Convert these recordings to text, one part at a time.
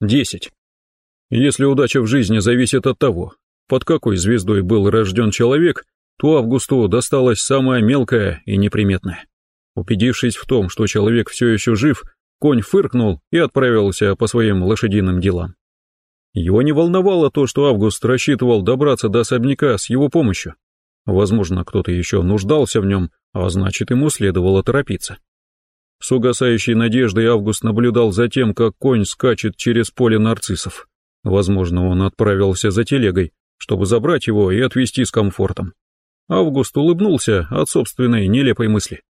10. Если удача в жизни зависит от того, под какой звездой был рожден человек, то Августу досталась самая мелкая и неприметная. Убедившись в том, что человек все еще жив, конь фыркнул и отправился по своим лошадиным делам. Его не волновало то, что Август рассчитывал добраться до особняка с его помощью. Возможно, кто-то еще нуждался в нем, а значит, ему следовало торопиться. С угасающей надеждой Август наблюдал за тем, как конь скачет через поле нарциссов. Возможно, он отправился за телегой, чтобы забрать его и отвезти с комфортом. Август улыбнулся от собственной нелепой мысли.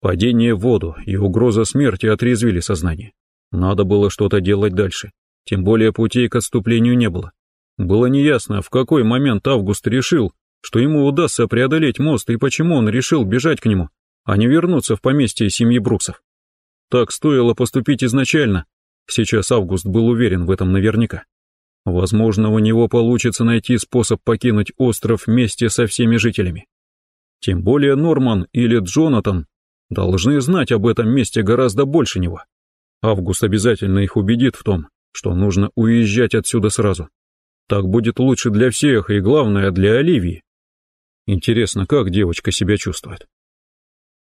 Падение в воду и угроза смерти отрезвили сознание. Надо было что-то делать дальше, тем более путей к отступлению не было. Было неясно, в какой момент Август решил, что ему удастся преодолеть мост и почему он решил бежать к нему а не вернуться в поместье семьи Бруксов. Так стоило поступить изначально, сейчас Август был уверен в этом наверняка. Возможно, у него получится найти способ покинуть остров вместе со всеми жителями. Тем более Норман или Джонатан должны знать об этом месте гораздо больше него. Август обязательно их убедит в том, что нужно уезжать отсюда сразу. Так будет лучше для всех и, главное, для Оливии. Интересно, как девочка себя чувствует.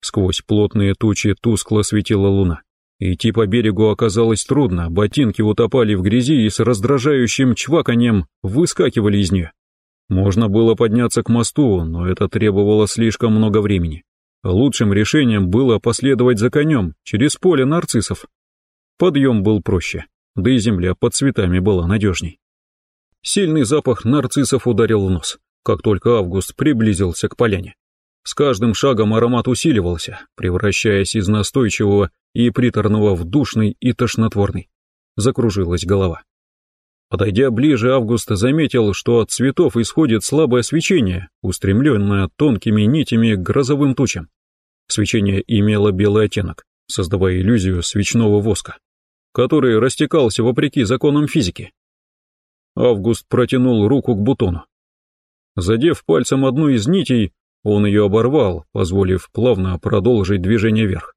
Сквозь плотные тучи тускло светила луна. Идти по берегу оказалось трудно, ботинки утопали в грязи и с раздражающим чваканьем выскакивали из нее. Можно было подняться к мосту, но это требовало слишком много времени. Лучшим решением было последовать за конем через поле нарциссов. Подъем был проще, да и земля под цветами была надежней. Сильный запах нарциссов ударил в нос, как только Август приблизился к поляне. С каждым шагом аромат усиливался, превращаясь из настойчивого и приторного в душный и тошнотворный. Закружилась голова. Подойдя ближе, Август заметил, что от цветов исходит слабое свечение, устремленное тонкими нитями к грозовым тучам. Свечение имело белый оттенок, создавая иллюзию свечного воска, который растекался вопреки законам физики. Август протянул руку к бутону. Задев пальцем одну из нитей, он ее оборвал, позволив плавно продолжить движение вверх.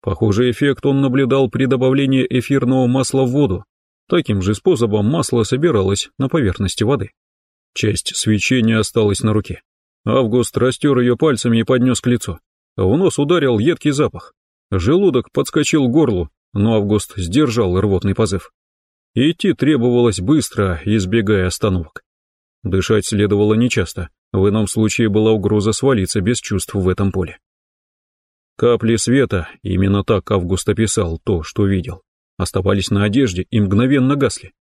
Похожий эффект он наблюдал при добавлении эфирного масла в воду. Таким же способом масло собиралось на поверхности воды. Часть свечения осталась на руке. Август растер ее пальцами и поднес к лицу. В нос ударил едкий запах. Желудок подскочил к горлу, но Август сдержал рвотный позыв. Идти требовалось быстро, избегая остановок. Дышать следовало нечасто, в ином случае была угроза свалиться без чувств в этом поле. Капли света, именно так Август описал то, что видел, оставались на одежде и мгновенно гасли.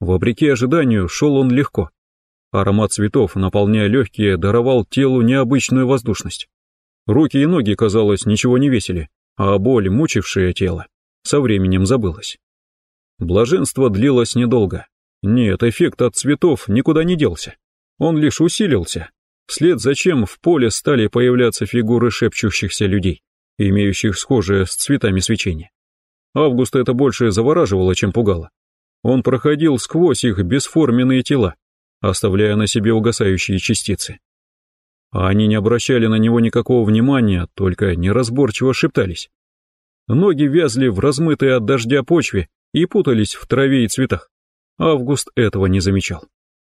Вопреки ожиданию, шел он легко. Аромат цветов, наполняя легкие, даровал телу необычную воздушность. Руки и ноги, казалось, ничего не весили, а боль, мучившая тело, со временем забылась. Блаженство длилось недолго. Нет, эффект от цветов никуда не делся. Он лишь усилился, вслед за чем в поле стали появляться фигуры шепчущихся людей, имеющих схожее с цветами свечения. Августа это больше завораживало, чем пугало. Он проходил сквозь их бесформенные тела, оставляя на себе угасающие частицы. А они не обращали на него никакого внимания, только неразборчиво шептались. Ноги вязли в размытой от дождя почве и путались в траве и цветах. Август этого не замечал.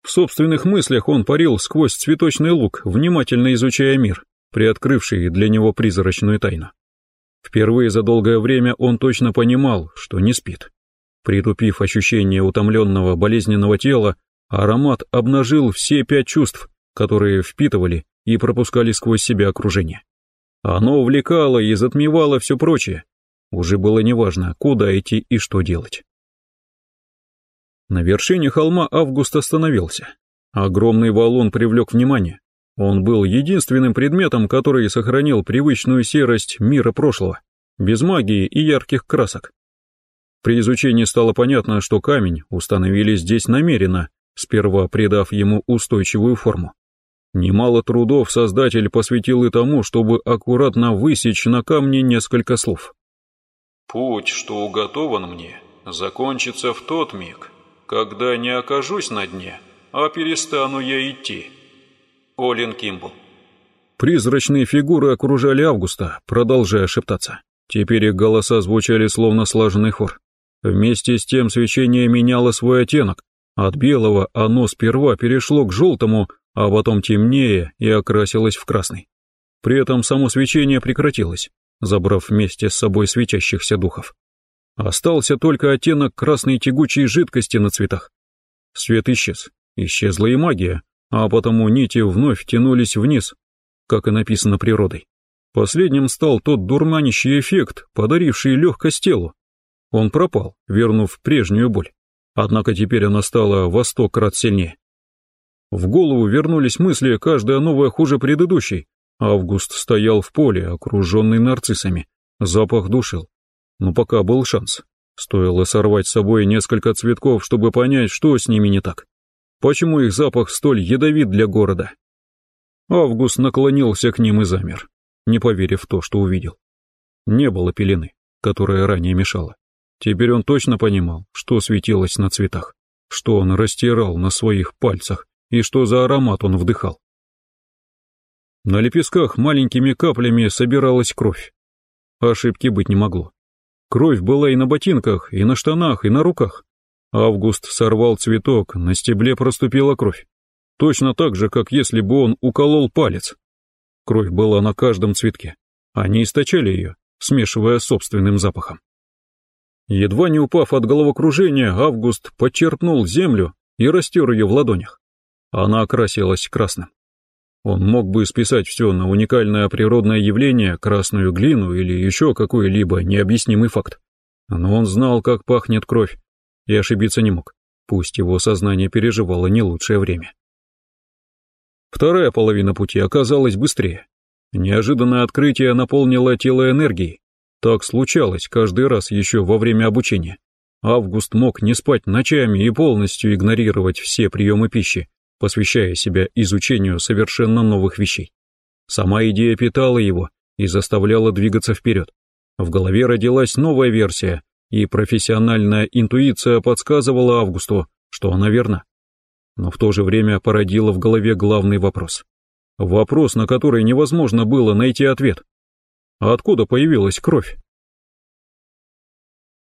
В собственных мыслях он парил сквозь цветочный луг, внимательно изучая мир, приоткрывший для него призрачную тайну. Впервые за долгое время он точно понимал, что не спит. Притупив ощущение утомленного болезненного тела, аромат обнажил все пять чувств, которые впитывали и пропускали сквозь себя окружение. Оно увлекало и затмевало все прочее. Уже было неважно, куда идти и что делать. На вершине холма Август остановился. Огромный валун привлек внимание. Он был единственным предметом, который сохранил привычную серость мира прошлого, без магии и ярких красок. При изучении стало понятно, что камень установили здесь намеренно, сперва придав ему устойчивую форму. Немало трудов создатель посвятил и тому, чтобы аккуратно высечь на камне несколько слов. «Путь, что уготован мне, закончится в тот миг, когда не окажусь на дне, а перестану я идти. Олин Кимбл. Призрачные фигуры окружали Августа, продолжая шептаться. Теперь их голоса звучали словно слаженный хор. Вместе с тем свечение меняло свой оттенок. От белого оно сперва перешло к желтому, а потом темнее и окрасилось в красный. При этом само свечение прекратилось, забрав вместе с собой светящихся духов. Остался только оттенок красной тягучей жидкости на цветах. Свет исчез, исчезла и магия, а потому нити вновь тянулись вниз, как и написано природой. Последним стал тот дурманящий эффект, подаривший легкость телу. Он пропал, вернув прежнюю боль. Однако теперь она стала во сто крат сильнее. В голову вернулись мысли, каждая новая хуже предыдущей. Август стоял в поле, окруженный нарциссами. Запах душил. Но пока был шанс. Стоило сорвать с собой несколько цветков, чтобы понять, что с ними не так. Почему их запах столь ядовит для города? Август наклонился к ним и замер, не поверив в то, что увидел. Не было пелены, которая ранее мешала. Теперь он точно понимал, что светилось на цветах, что он растирал на своих пальцах и что за аромат он вдыхал. На лепестках маленькими каплями собиралась кровь. Ошибки быть не могло. Кровь была и на ботинках, и на штанах, и на руках. Август сорвал цветок, на стебле проступила кровь. Точно так же, как если бы он уколол палец. Кровь была на каждом цветке. Они источали ее, смешивая собственным запахом. Едва не упав от головокружения, Август подчерпнул землю и растер ее в ладонях. Она окрасилась красным. Он мог бы списать все на уникальное природное явление, красную глину или еще какой-либо необъяснимый факт. Но он знал, как пахнет кровь, и ошибиться не мог, пусть его сознание переживало не лучшее время. Вторая половина пути оказалась быстрее. Неожиданное открытие наполнило тело энергией. Так случалось каждый раз еще во время обучения. Август мог не спать ночами и полностью игнорировать все приемы пищи, посвящая себя изучению совершенно новых вещей. Сама идея питала его и заставляла двигаться вперед. В голове родилась новая версия, и профессиональная интуиция подсказывала Августу, что она верна. Но в то же время породила в голове главный вопрос. Вопрос, на который невозможно было найти ответ. А откуда появилась кровь?